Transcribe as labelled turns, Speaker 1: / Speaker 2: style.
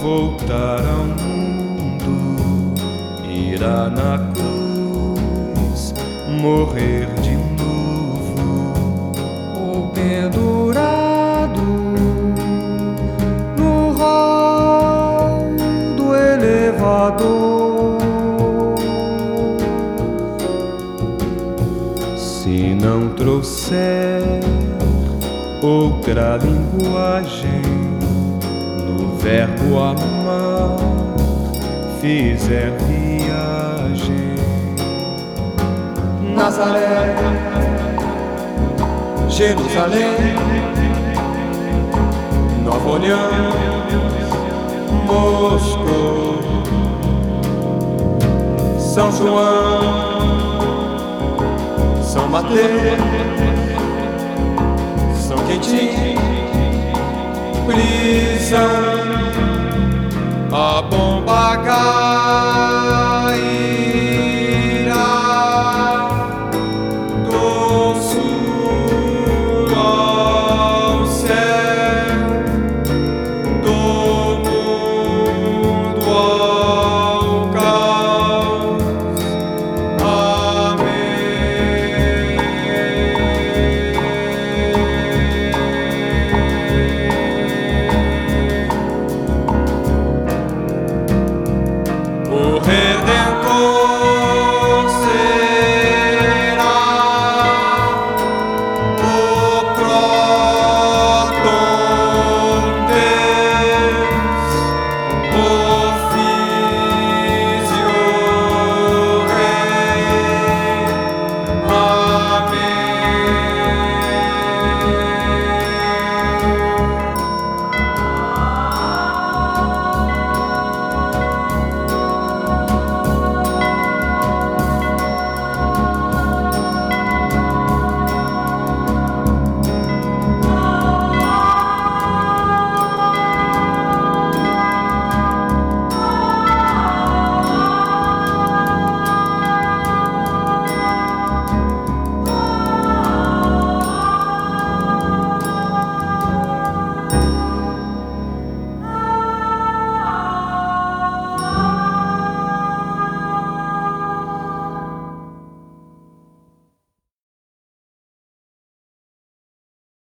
Speaker 1: voltar ao mundo, irá na cruz morrer de novo,
Speaker 2: ou pendurado no hall do elevador.
Speaker 1: Se não trouxer outra linguagem no verbo amar, fizer viagem.
Speaker 2: Nazaré, Jerusalém, Nova Orleans, Moscou, São João, São Mateus, Prisão, a bomba cai.